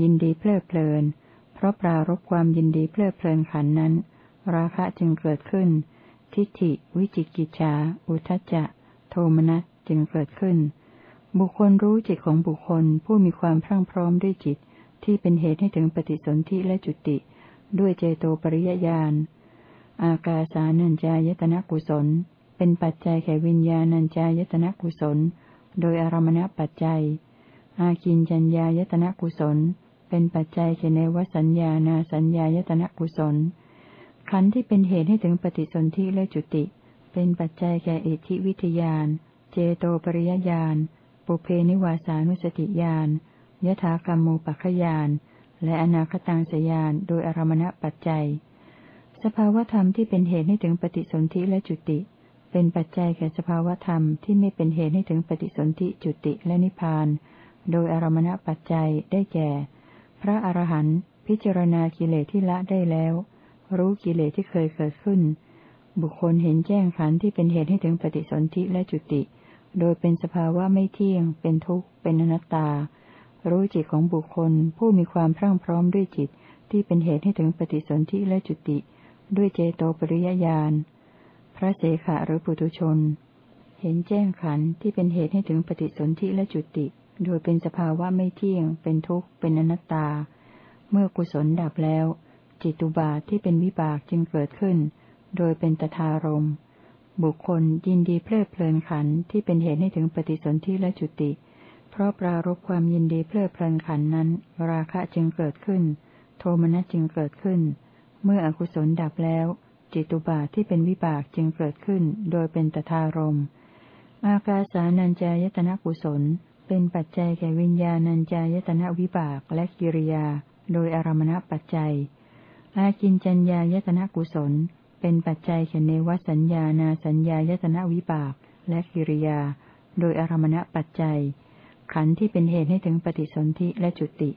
ยินดีเพลิดเพลิน เพราะปรารบความยินดีเพลิดเพลินขันนั้น ราคะจึงเกิดขึ้น ทิฏฐิ วิจิกิจฉาอุทจจะ โทมนัสจึงเกิดขึ้น บุคคลรู้จิตของบุคคลผู้มีความพรั่งพร้อมด้วยจิต ที่เป็นเหตุให้ถึงปฏิสนธิและจุติ ด้วยเจโตปริยญาณ อากาสานัญจายตนะกุศล เป็นปัจจัยแก่วิญญาณัญจายตนะกุศล โดยอารมณปัจจัย อากินจัญญายตนะกุศล เป็นปัจจัยแก่ในวสัญญานาสัญญายตนะกุศล ขันธ์ที่เป็นเหตุให้ถึงปฏิสนธิและจุติ เป็นปัจจัยแก่อิทธิวิทยาน เจโตปริยญาณ ปุเพนิวาสานุสติญาณยถากรรมูปัคขยาน และอนาคตังสยาน โดยอารมณปัจจัย สภาวธรรมที่เป็นเหตุให้ถึงปฏิสนธิและจุติ เป็นปัจจัยแก่สภาวธรรมที่ไม่เป็นเหตุให้ถึงปฏิสนธิจุติและนิพพาน โดยอารมณปัจจัยได้แก่ พระอรหันต์พิจารณากิเลสที่ละได้แล้ว รู้กิเลสที่เคยเกิดขึ้น บุคคลเห็นแจ้งขันธ์ที่เป็นเหตุให้ถึงปฏิสนธิและจุติ โดยเป็นสภาวะไม่เที่ยง เป็นทุกข์ เป็นอนัตตา รู้จิตของบุคคลผู้มีความพรั่งพร้อมด้วยจิตที่เป็นเหตุให้ถึงปฏิสนธิและจุติ ด้วยเจโตปริยญาณ ระเสขะหรือปุถุชน เห็นแจ้งขันธ์ที่เป็นเหตุให้ถึงปฏิสนธิและจุติ โดยเป็นสภาวะไม่เที่ยง เป็นทุกข์ เป็นอนัตตา เมื่อกุศลดับแล้ว จิตุบาทที่เป็นวิบากจึงเกิดขึ้น โดยเป็นตทารมบุคคลยินดีเพลิดเพลินขันธ์ที่เป็นเหตุให้ถึงปฏิสนธิและจุติ เพราะปรารบความยินดีเพลิดเพลินขันนั้น ราคะจึงเกิดขึ้น โทมนัสจึงเกิดขึ้น เมื่ออกุศลดับแล้ว จิตุบาทที่เป็นวิบากจึงเกิดขึ้น โดยเป็นตทารมอากาสานัญจายตนะกุศล เป็นปัจจัยแก่วิญญาณัญจายตนะวิบากและกิริยา โดยอารมณปัจจัย อากินจัญญายตนะกุศล เป็นปัจจัยแก่เนวสัญญานาสัญญายตนะวิบากและกิริยา โดยอารมณปัจจัย ขันธ์ที่เป็นเหตุให้ถึงปฏิสนธิและจุติ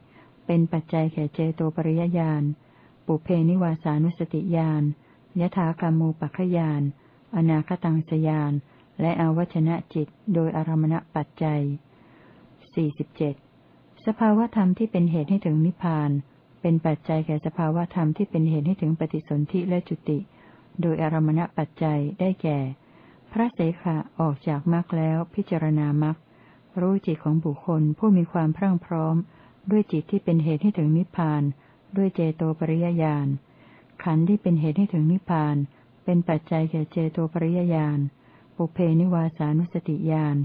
เป็นปัจจัยแก่เจโตปริยญาณ ปุเพนิวาสานุสติญาณ ยถากรรมูปัคขยาน อนาคตังสยาน และอวัชนะจิตโดยอารมณปัจจัย 47 สภาวธรรมที่เป็นเหตุให้ถึงนิพพาน เป็นปัจจัยแก่สภาวธรรมที่เป็นเหตุให้ถึงปฏิสนธิและจุติ โดยอารมณปัจจัยได้แก่ พระเสขะออกจากมรรคแล้วพิจารณามรรครู้จิตของบุคคลผู้มีความพรั่งพร้อม ด้วยจิตที่เป็นเหตุให้ถึงนิพพาน ด้วยเจโตปริยญาณ ขันธ์ที่เป็นเหตุให้ถึงนิพพาน เป็นปัจจัยแก่เจโตปริยญาณปุเพนิวาสานุสติญาณ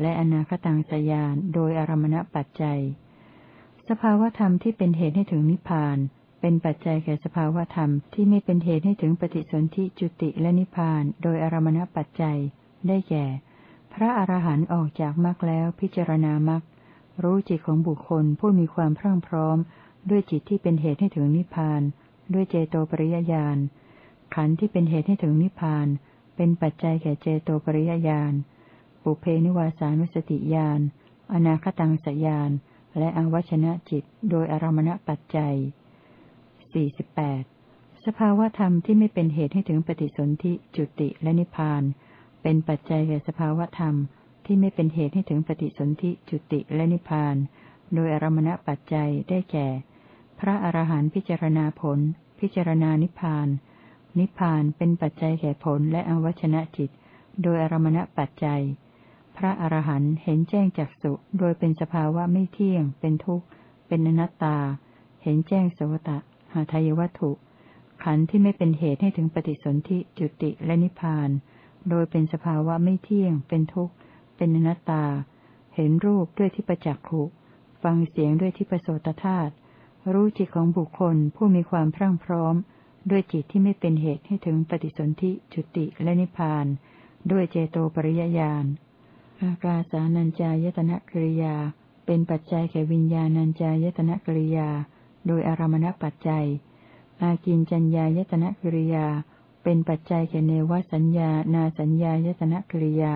และอนาคตังสยานโดยอารมณปัจจัย สภาวธรรมที่เป็นเหตุให้ถึงนิพพาน เป็นปัจจัยแก่สภาวธรรมที่ไม่เป็นเหตุให้ถึงปฏิสนธิจุติและนิพพาน โดยอารมณปัจจัย ได้แก่ พระอรหันต์ออกจากมรรคแล้วพิจารณามรรครู้จิตของบุคคลผู้มีความพรั่งพร้อม ด้วยจิตที่เป็นเหตุให้ถึงนิพพาน ด้วยเจโตปริยญาณ ขันธ์ที่เป็นเหตุให้ถึงนิพพาน เป็นปัจจัยแก่เจโตปริยญาณ ปุเพนิวาสานุสติญาณ อนาคตังสยาน และอวัชนะจิต โดยอารมณปัจจัย 48 สภาวธรรมที่ไม่เป็นเหตุให้ถึงปฏิสนธิจุติและนิพพาน เป็นปัจจัยแก่สภาวธรรมที่ไม่เป็นเหตุให้ถึงปฏิสนธิจุติและนิพพาน โดยอารมณปัจจัยได้แก่ พระอรหันต์พิจารณาผล พิจารณานิพพาน นิพพานเป็นปัจจัยแก่ผลและอวัชนะจิต โดยอารมณปัจจัย พระอรหันต์เห็นแจ้งจักสุโดยเป็นสภาวะไม่เที่ยง เป็นทุกข์ เป็นอนัตตา เห็นแจ้งโสตะ หาทายวัตถุ ขันธ์ที่ไม่เป็นเหตุให้ถึงปฏิสนธิจุติและนิพพาน โดยเป็นสภาวะไม่เที่ยง เป็นทุกข์ เป็นอนัตตา เห็นรูปด้วยที่ประจักขุ ฟังเสียงด้วยที่ประโสตธาตุ รู้จิตของบุคคลผู้มีความพรั่งพร้อม ด้วยจิตที่ไม่เป็นเหตุให้ถึงปฏิสนธิจุติและนิพพาน ด้วยเจโตปริยญาณ อากาสานัญจายตนะกริยา เป็นปัจจัยแก่วิญญาณัญจายตนะกริยา โดยอารมณปัจจัย อากินจัญญายตนะกริยา เป็นปัจจัยแก่เนวสัญญา นาสัญญายตนะกริยา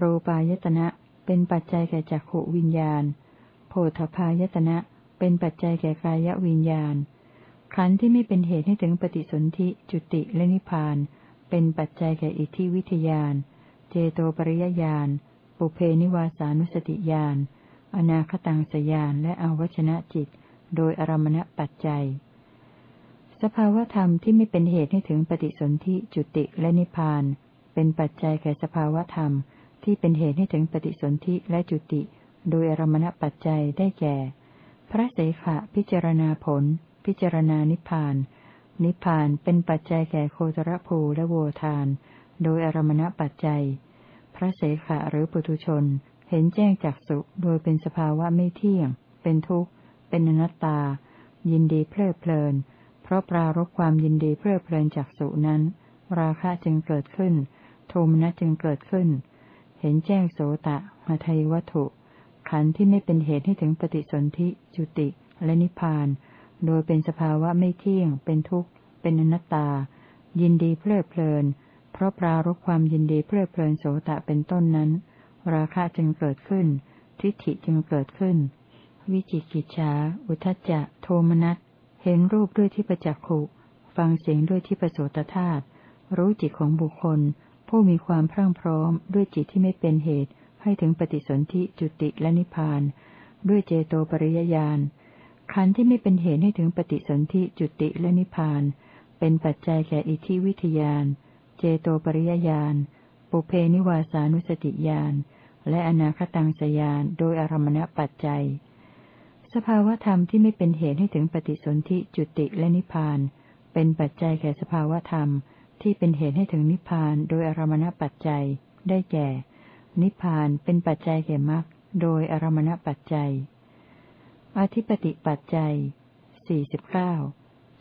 รูปายตนะ เป็นปัจจัยแก่จักขวิญญาณ โพธพายตนะเเป็นปัจจัยแก่กายวิญญาณ ขันธ์ที่ไม่เป็นเหตุให้ถึงปฏิสนธิจุติและนิพพาน เป็นปัจจัยแก่อิทธิวิทยาน เจโตปริยญาณ ปุเพนิวาสานุสติญาณ อนาคตังสยานและอวัชนะจิต โดยอารมณปัจจัย สภาวธรรมที่ไม่เป็นเหตุให้ถึงปฏิสนธิจุติและนิพพาน เป็นปัจจัยแก่สภาวธรรมที่เป็นเหตุให้ถึงปฏิสนธิและจุติ โดยอารมณปัจจัยได้แก่ ระเสขะพิจารณาผล พิจารณานิพพาน นิพพานเป็นปัจจัยแก่โคตรภูและโวทาน โดยอารมณปัจจัย พระเสขะหรือปุถุชน เห็นแจ้งจากสุโดยเป็นสภาวะไม่เที่ยง เป็นทุกข์ เป็นอนัตตา ยินดีเพลิดเพลิน เพราะปรารบความยินดีเพลิดเพลินจากสุนั้น ราคะจึงเกิดขึ้น โทมนัสจึงเกิดขึ้น เห็นแจ้งโสตะหาทายวัตถุ ขันธ์ที่ไม่เป็นเหตุให้ถึงปฏิสนธิจุติและนิพพาน โดยเป็นสภาวะไม่เที่ยง เป็นทุกข์ เป็นอนัตตา ยินดีเพลิดเพลิน เพราะปรารบความยินดีเพลิดเพลินโสตะเป็นต้นนั้น ราคะจึงเกิดขึ้น ทิฏฐิจึงเกิดขึ้น วิจิกิจฉาอุทจจะ โทมนัส เห็นรูปด้วยที่ประจักขุฟังเสียงด้วยที่ประโสตธาตุรู้จิตของบุคคล ผู้มีความพรั่งพร้อมด้วยจิตที่ไม่เป็นเหตุ ให้ถึงปฏิสนธิจุติและนิพพาน ด้วยเจโตปริยญาณขันธ์ที่ไม่เป็นเหตุให้ถึงปฏิสนธิจุติและนิพพาน เป็นปัจจัยแก่อิทธิวิทยาน เจโตปริยญาณปุเพนิวาสานุสติญาณและอนาคตังสยานโดยอารมณปัจจัย สภาวธรรมที่ไม่เป็นเหตุให้ถึงปฏิสนธิจุติและนิพพาน เป็นปัจจัยแก่สภาวธรรมที่เป็นเหตุให้ถึงนิพพานโดยอารมณปัจจัย ได้แก่ นิพพานเป็นปัจจัยแก่มรรคโดยอารมณปัจจัย อธิปติปัจจัยสี่สิบเก้า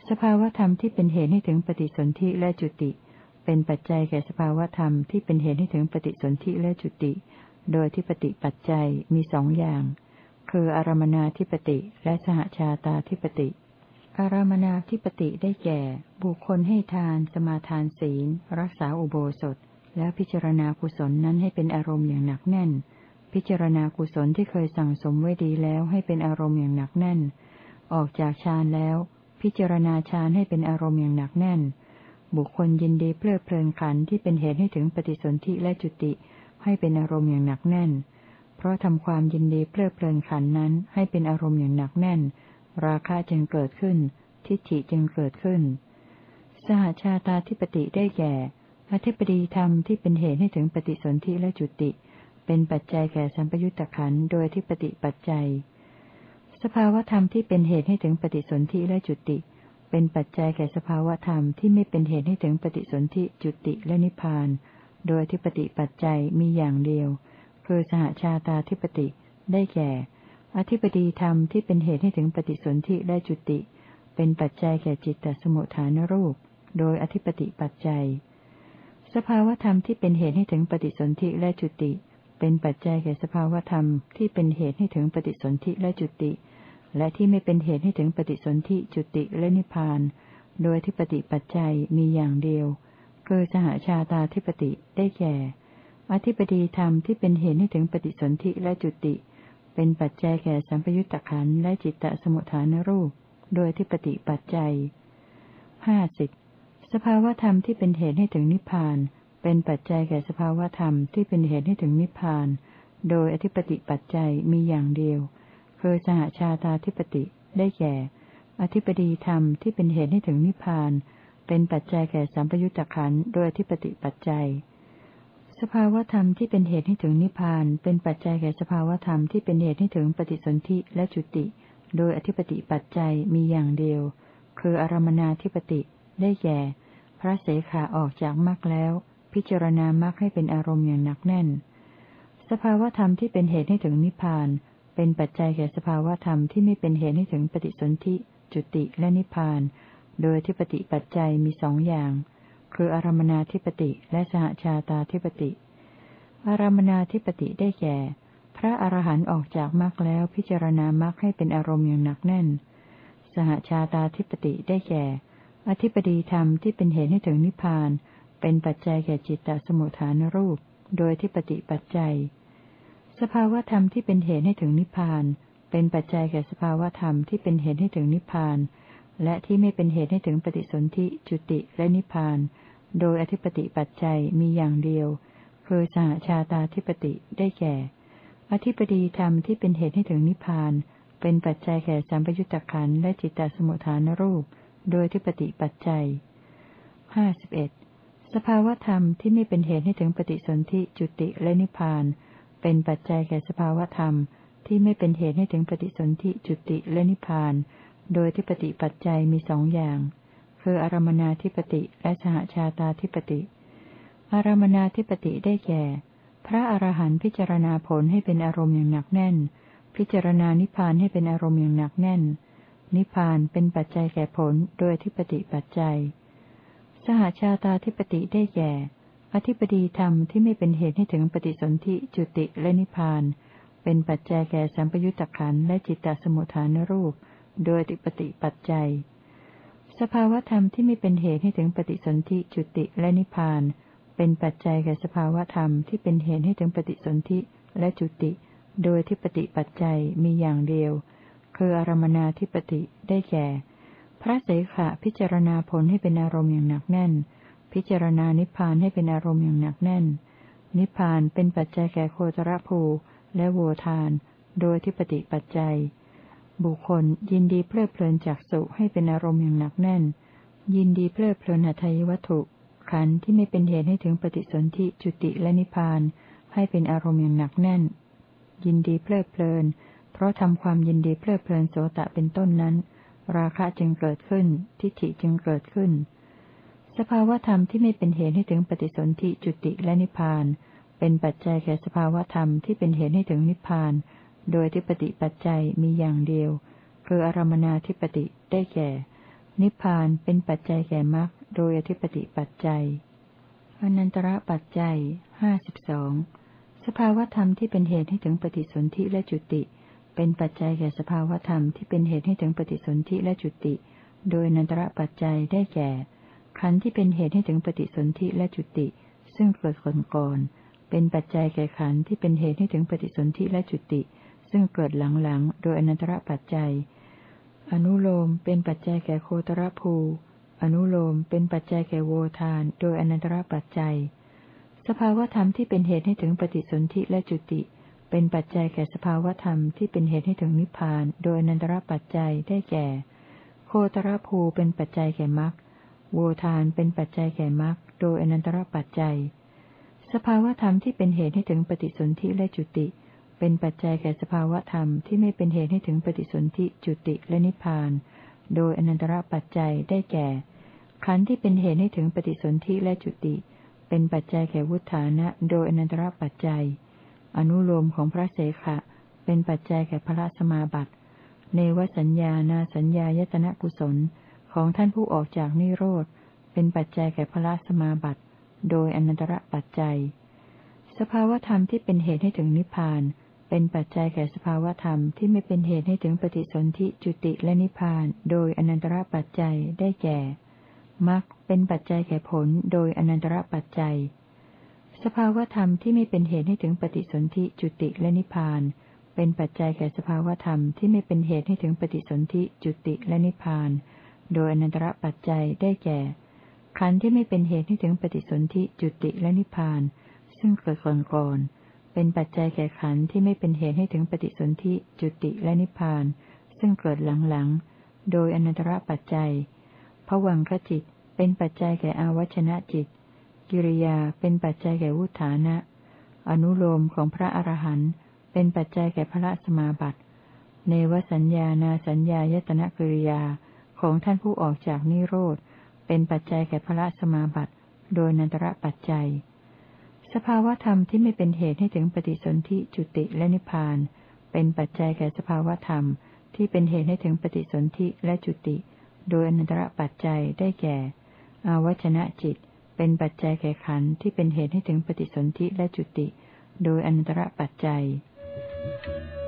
สภาวธรรมที่เป็นเหตุให้ถึงปฏิสนธิและจุติ เป็นปัจจัยแก่สภาวธรรมที่เป็นเหตุให้ถึงปฏิสนธิและจุติ โดยที่ปฏิปัจจัยมีสองอย่าง คืออารมนาธิปติและสหชาตาธิปติ อารมนาธิปติได้แก่ บุคคลให้ทาน สมาทานศีล รักษาอุโบสถ แล้วพิจารณากุศลนั้นให้เป็นอารมณ์อย่างหนักแน่น พิจารณากุศลที่เคยสั่งสมไว้ดีแล้วให้เป็นอารมณ์อย่างหนักแน่น ออกจากฌานแล้ว พิจารณาฌานให้เป็นอารมณ์อย่างหนักแน่น บุคคลยินดีเพลิดเพลินขันที่เป็นเหตุให้ถึงปฏิสนธิและจุติ ให้เป็นอารมณ์อย่างหนักแน่น เพราะทำความยินดีเพลิดเพลินขันนั้นให้เป็นอารมณ์อย่างหนักแน่น ราคะจึงเกิดขึ้น ทิฏฐิจึงเกิดขึ้น สหชาตาธิปติได้แก่ อธิปดีธรรมที่เป็นเหตุให้ถึงปฏิสนธิและจุติ เป็นปัจจัยแก่สัมปยุตตะขันโดยที่ปฏิปัจจัย สภาวธรรมที่เป็นเหตุให้ถึงปฏิสนธิและจุติ เป็นปัจจัยแก่สภาวธรรมที่ไม่เป็นเหตุให้ถึงปฏิสนธิจุติและนิพพาน โดยที่ปฏิปัจจัยมีอย่างเดียว คือสหชาตาธิปติได้แก่ อธิปดีธรรมที่เป็นเหตุให้ถึงปฏิสนธิและจุติ เป็นปัจจัยแก่จิตตสมุทฐานรูป โดยอธิปติปัจจัย สภาวธรรมที่เป็นเหตุให้ถึงปฏิสนธิและจุติ เป็นปัจจัยแก่สภาวธรรมที่เป็นเหตุให้ถึงปฏิสนธิและจุติ และที่ไม่เป็นเหตุให้ถึงปฏิสนธิจุติและนิพพาน โดยที่ปฏิปัจจัยมีอย่างเดียวคือสหชาตาธิปติได้แก่ อธิปดีธรรมที่เป็นเหตุให้ถึงปฏิสนธิและจุติ เป็นปัจจัยแก่สัมปยุตตะขันและจิตตสมุทฐานรูป โดยที่ปฏิปัจจัยห้าสิบ สภาวธรรมที่เป็นเหตุให้ถึงนิพพาน เป็นปัจจัยแก่สภาวธรรมที่เป็นเหตุให้ถึงนิพพาน โดยอธิปติปัจจัยมีอย่างเดียว คือสหชาตาธิปติได้แก่ อธิปดีธรรมที่เป็นเหตุให้ถึงนิพพาน เป็นปัจจัยแก่สัมปยุตตะขันโดยอธิปติปัจจัย สภาวธรรมที่เป็นเหตุให้ถึงนิพพาน เป็นปัจจัยแก่สภาวธรรมที่เป็นเหตุให้ถึงปฏิสนธิและจุติ โดยอธิปติปัจจัยมีอย่างเดียว คืออารมนาธิปติได้แก่ พระเสขาออกจากมรรคแล้ว พิจารณามรรคให้เป็นอารมณ์อย่างหนักแน่น สภาวธรรมที่เป็นเหตุให้ถึงนิพพาน เป็นปัจจัยแก่สภาวธรรมที่ไม่เป็นเหตุให้ถึงปฏิสนธิจุติและนิพพาน โดยที่ปฏิปัจจัยมีสองอย่าง คืออารมนาธิปติและสหชาตาธิปติ อารมนาธิปติได้แก่ พระอรหันต์ออกจากมรรคแล้วพิจารณามรรคให้เป็นอารมณ์อย่างหนักแน่น สหชาตาธิปติได้แก่ อธิปดีธรรมที่เป็นเหตุให้ถึงนิพพาน เป็นปัจจัยแก่จิตตสมุทฐานรูป โดยที่ปฏิปัจจัย สภาวธรรมที่เป็นเหตุให้ถึงนิพพาน เป็นปัจจัยแก่สภาวธรรมที่เป็นเหตุให้ถึงนิพพาน และที่ไม่เป็นเหตุให้ถึงปฏิสนธิจุติและนิพพาน โดยอธิปติปัจจัยมีอย่างเดียวคือสหชาตาธิปติได้แก่ อธิปดีธรรมที่เป็นเหตุให้ถึงนิพพาน เป็นปัจจัยแก่สัมปยุตตะขันและจิตตสมุทฐานรูป โดยที่ปฏิปัจจัยห้าสิบเอ็ดสภาวธรรมที่ไม่เป็นเหตุให้ถึงปฏิสนธิจุติและนิพพาน เป็นปัจจัยแก่สภาวธรรมที่ไม่เป็นเหตุให้ถึงปฏิสนธิจุติและนิพพาน โดยที่ปฏิปัจจัยมีสองอย่าง คืออารมนาธิปติและสหชาตาธิปติ อารมนาธิปติได้แก่ พระอรหันต์พิจารณาผลให้เป็นอารมณ์อย่างหนักแน่น พิจารณานิพพานให้เป็นอารมณ์อย่างหนักแน่น นิพพานเป็นปัจจัยแก่ผลโดยที่ปฏิปัจจัย สหชาตาธิปติได้แก่ อธิปดีธรรมที่ไม่เป็นเหตุให้ถึงปฏิสนธิจุติและนิพพาน เป็นปัจจัยแก่สัมปยุตตะขันและจิตตสมุทฐานรูป โดยติปฏิปัจจัย สภาวธรรมที่ไม่เป็นเหตุให้ถึงปฏิสนธิจุติและนิพพาน เป็นปัจจัยแก่สภาวธรรมที่เป็นเหตุให้ถึงปฏิสนธิและจุติ โดยที่ปฏิปัจจัยมีอย่างเดียว คืออารมนาธิปติได้แก่ พระเสขะพิจารณาผลให้เป็นอารมณ์อย่างหนักแน่น พิจารณานิพพานให้เป็นอารมณ์อย่างหนักแน่น นิพพานเป็นปัจจัยแก่โคตรภูและโวทาน โดยที่ปฏิปัจจัย บุคคลยินดีเพลิดเพลินจากสุให้เป็นอารมณ์อย่างหนักแน่น ยินดีเพลิดเพลินหัตยวัตถุขันธ์ที่ไม่เป็นเหตุให้ถึงปฏิสนธิจุติและนิพพานให้เป็นอารมณ์อย่างหนักแน่น ยินดีเพลิดเพลิน เพราะทำความยินดีเพลิดเพลินโสตะเป็นต้นนั้น ราคะจึงเกิดขึ้น ทิฏฐิจึงเกิดขึ้น สภาวธรรมที่ไม่เป็นเหตุให้ถึงปฏิสนธิจุติและนิพพาน เป็นปัจจัยแก่สภาวธรรมที่เป็นเหตุให้ถึงนิพพาน โดยที่ปฏิปัจจัยมีอย่างเดียว คืออารมนาธิปติได้แก่ นิพพานเป็นปัจจัยแก่มรรคโดยอธิปติปัจจัยอนันตระปัจจัยห้าสิบสองสภาวธรรมที่เป็นเหตุให้ถึงปฏิสนธิและจุติ เป็นปัจจัยแก่สภาวธรรมที่เป็นเหตุให้ถึงปฏิสนธิและจุติ โดยอนันตระปัจจัยได้แก่ ขันธ์ที่เป็นเหตุให้ถึงปฏิสนธิและจุติ ซึ่งเกิดก่อนก่อนเป็นปัจจัยแก่ขันธ์ที่เป็นเหตุให้ถึงปฏิสนธิและจุติ ซึ่งเกิดหลังๆ โดยอนันตระปัจจัย อนุโลมเป็นปัจจัยแก่โคตรภู อนุโลมเป็นปัจจัยแก่โวทาน โดยอนันตระปัจจัย สภาวธรรมที่เป็นเหตุให้ถึงปฏิสนธิและจุติ เป็นปัจจัยแก่สภาวธรรมที่เป็นเหตุให้ถึงนิพพาน โดยอนันตระปัจจัยได้แก่ โคตรภูเป็นปัจจัยแก่มรรคโวทานเป็นปัจจัยแก่มรรคโดยอนันตระปัจจัย สภาวธรรมที่เป็นเหตุให้ถึงปฏิสนธิและจุติ เป็นปัจจัยแก่สภาวธรรมที่ไม่เป็นเหตุให้ถึงปฏิสนธิจุติและนิพพาน โดยอนันตระปัจจัยได้แก่ ขันธ์ที่เป็นเหตุให้ถึงปฏิสนธิและจุติ เป็นปัจจัยแก่วุฒานะ โดยอนันตระปัจจัย อนุโลมของพระเสขะ เป็นปัจจัยแก่พระสมาบัติ เนวสัญญานาสัญญายตนะกุศลของท่านผู้ออกจากนิโรธ เป็นปัจจัยแก่พระสมาบัติ โดยอนันตระปัจจัย สภาวธรรมที่เป็นเหตุให้ถึงนิพพาน เป็นปัจจัยแก่สภาวธรรมที่ไม่เป็นเหตุให้ถึงปฏิสนธิจุติและนิพพาน โดยอนันตระปัจจัยได้แก่มรรคเป็นปัจจัยแก่ผลโดยอนันตระปัจจัย สภาวธรรมที่ไม่เป็นเหตุให้ถึงปฏิสนธิจุติและนิพพาน เป็นปัจจัยแก่สภาวธรรมที่ไม่เป็นเหตุให้ถึงปฏิสนธิจุติและนิพพาน โดยอนันตระปัจจัยได้แก่ ขันธ์ที่ไม่เป็นเหตุให้ถึงปฏิสนธิจุติและนิพพาน ซึ่งเกิดก่อนก่อนเป็นปัจจัยแก่ขันธ์ที่ไม่เป็นเหตุให้ถึงปฏิสนธิจุติและนิพพาน ซึ่งเกิดหลังๆ โดยอนันตระปัจจัยผวังคจิต เป็นปัจจัยแก่อาวัชนะจิต กิริยาเป็นปัจจัยแก่วุฒานะ อนุโลมของพระอรหันต์เป็นปัจจัยแก่พระสมาบัติ เนวสัญญานาสัญญายตนะกิริยาของท่านผู้ออกจากนิโรธ เป็นปัจจัยแก่พระสมาบัติ โดยนันตระปัจจัย สภาวธรรมที่ไม่เป็นเหตุให้ถึงปฏิสนธิจุติและนิพพาน เป็นปัจจัยแก่สภาวธรรมที่เป็นเหตุให้ถึงปฏิสนธิและจุติ โดยอนันตระปัจจัยได้แก่ อาวัชนะจิต เป็นปัจจัยแก่ขันธ์ที่เป็นเหตุให้ถึงปฏิสนธิและจุติ โดยอนันตระปัจจัย Thank you.